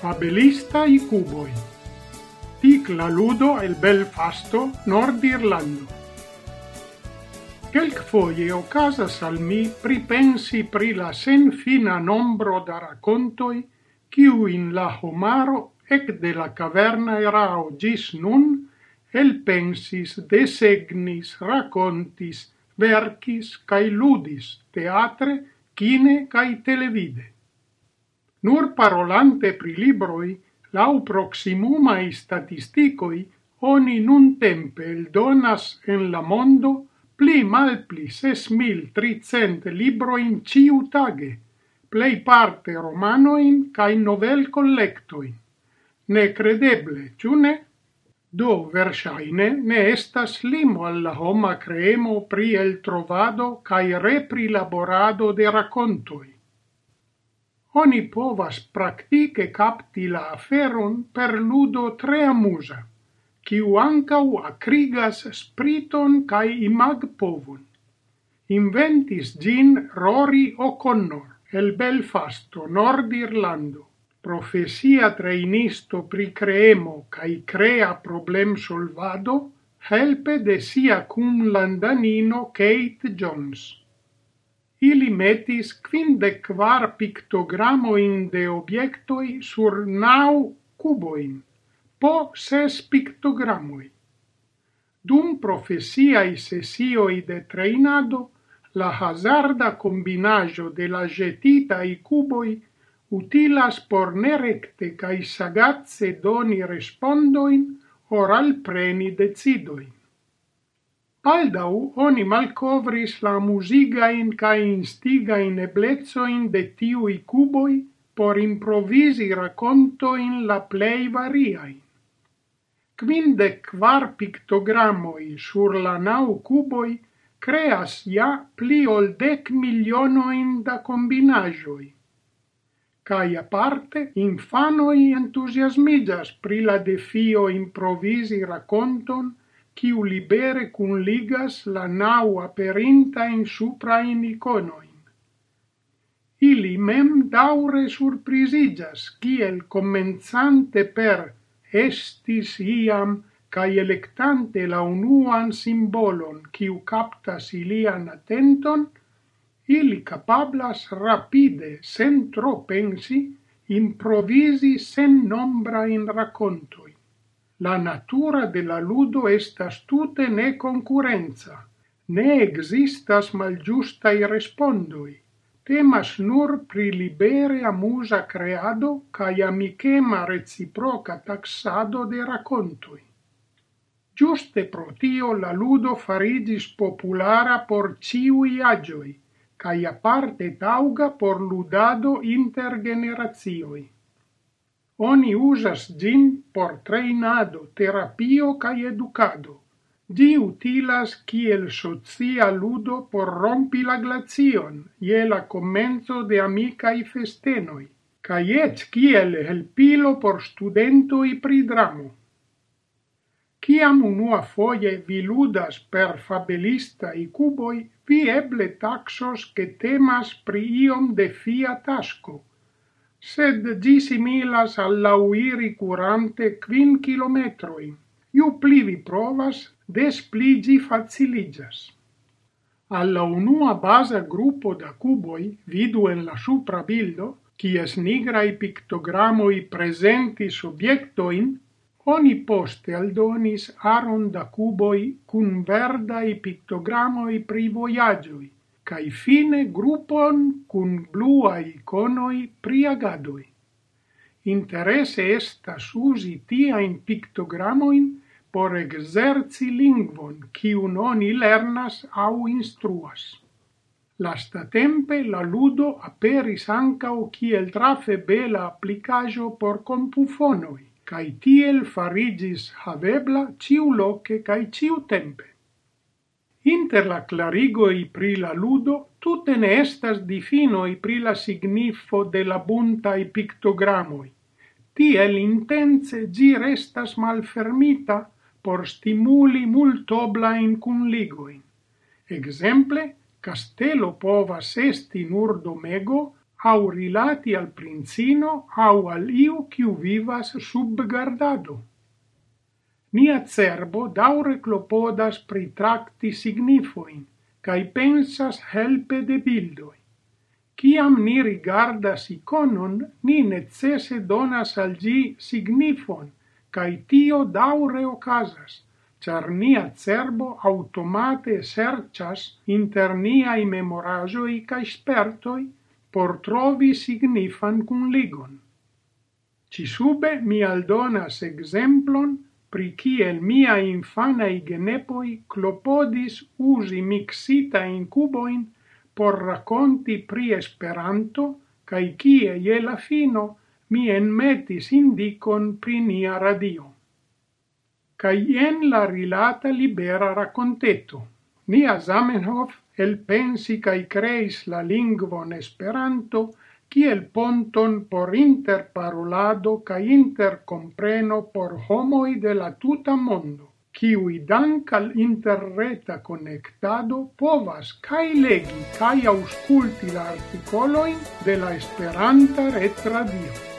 fabelistai cuboi. Ticla ludo el bel fasto nord Irlando. Quelc foie ocasas al mi pripensi pri la sen fina nombro da racontoi ciu in la homaro ec de la caverna erao gis nun el pensis, desegnis, racontis, vercis cae ludis, teatre, cine cae televide. Nur parolante pri libroi, lau proximumai statisticoi, oni nun tempe el donas en la mondo pli mal pli ses mil tricent libroin ciu tage, plei parte romanoin cae novel collectoin. Ne credeble, ciune? Do, versaine, ne estas limo alla homa creemo pri el trovado cae reprilaborado de racontoi oni povas praktike capti la aferon per ludo tre amusa, quiu ancau acrigas spriton cae imag povun. Inventis gin Rory O'Connor, el Belfasto, Nord Irlando, profesia trainisto pri creemo cae crea problem solvado, helpe de sia cum landanino Kate Jones ili metis quindec pictogramo pictogramoin de objectoi sur nau cuboin, po ses pictogramoi. Dum profesiai sesioi de treinado, la hazarda combinajo de la jetita i cuboi utilas por nerecte cae sagazze doni respondoin or alpreni decidoin. Aldau oni malcovris la musigain in instigain eblezoin de tiui cuboi por improvisi racontoin la plei variain. Quinde quar pictogrammoi sur la nau cuboi creas ja pli ol dec milionoin da combinajoi. Cae aparte, infanoi entusiasmigas pri la defio improvisi raconton quiu libere cunligas la nau supra in iconoin. Ili mem daure surprisigas, kiel commenzante per estis iam cae electante la unuan simbolon quiu captas ilian attenton, ili capablas rapide, sen tro pensi, improvisi sen nombra in racconto la natura de la ludo estas tute ne concurenza. Ne existas malgiustai respondoi. Temas nur pri libere amusa creado cae amicema reciproca taxado de racontoi. Giuste pro tio la ludo farigis populara por ciui agioi, cae aparte tauga por ludado intergenerazioi. Oni usas gin por trejnado, terapio cae educado. Di utilas kiel socia ludo por rompi la glacion je la comenzo de amicae festenoi, cae et kiel helpilo por studentoi pri dramo. Ciam unua foie vi ludas per fabelista i cuboi, vi eble taxos che temas pri iom de fia tasco, sed ĝi similas al lauiri curante quin kilometroi. Iu pli vi provas, des pli gi faciligas. Alla unua basa gruppo da cuboi, vidu en la supra bildo, cies nigrai pictogramoi presenti subiectoin, oni poste aldonis aron da cuboi cun verdai pictogramoi pri voyagioi, cae fine grupon cun blua iconoi priagadoi. Interese estas uzi tiajn pictogramoin por exerci lingvon, cium oni lernas au instruas. Lasta tempe la ludo aperis ancao ciel trafe bela applicajo por compufonoi, cae tiel farigis havebla ciu loce cae ciu tempe. Inter la clarigoi pri la ludo tutte ne estas difinoi pri la signifo de la buntai pictogramoi. Tiel intense gi restas malfermita por stimuli multoblain cunligoin. Exemple, castello povas esti nur domego au rilati al princino au al iu quiu vivas sub gardado. Mia cerbo daure clopodas pritracti signifoin, cae pensas helpe de bildoi. Ciam ni rigardas iconon, ni necesse donas al gi signifon, cae tio daure ocasas, char nia cerbo automate serchas inter niai memorajoi cae spertoi por trovi signifan cunligon. Ci sube mi aldonas exemplon pri kiel mia infana genepoj klopodis uzi in cuboin por racconti pri Esperanto kaj kie je la fino mi enmetis indicon pri nia radio. Kai en la rilata libera racconteto. Nia Zamenhof elpensi kai creis la lingvon Esperanto kiel ponton por interparolado kaj intercompreno por homoi de la tuta mondo, kiui dank al interreta conectado povas kaj legi kaj ausculti la articoloin de la Esperanta Retradio.